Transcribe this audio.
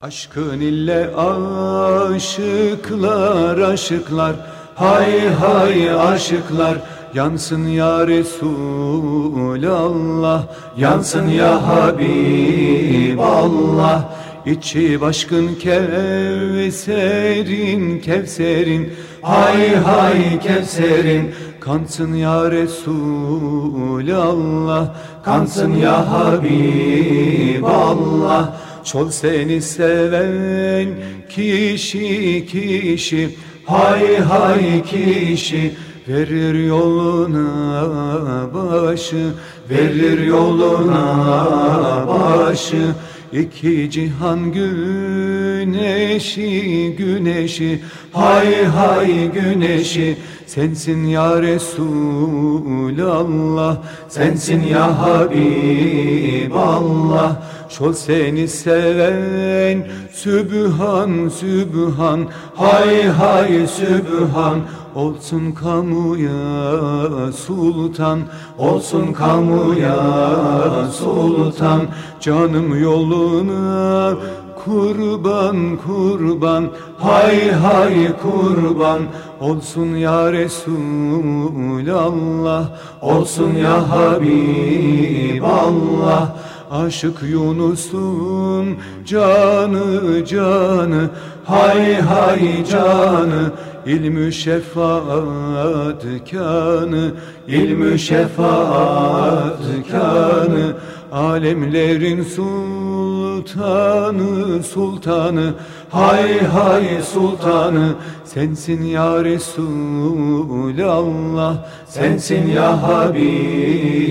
Aşkın ile aşıklar aşıklar. Hay hay aşıklar. Yansın ya Resulallah. Yansın ya Habiballah. İçi başkın kevserin kevserin. Hay hay kevserin. Kansın ya Resulallah. Kansın ya Habiballah Çol seni seven kişi kişi. Hay hay kişi. Verir yoluna başı Verir yoluna başı. İki cihan güneşi güneşi. Hay hay güneşi. Sensin ya Resulallah Sensin ya Habiballah Şol seni seven Sübhan Sübhan Hay hay Sübhan. Olsun kamuya sultan Olsun kamuya sultan. Canım yoluna kurban kurban Hay hay kurban. Olsun ya Resulallah Olsun ya Habiballah Aşık Yunus'un canı canı Hay hay canı. İlmü şefaat kanı İlmü şefaat kanı Alemlerin sultanı sultanı Hay hay sultanı. Sensin ya Resulallah Sensin ya Habiballah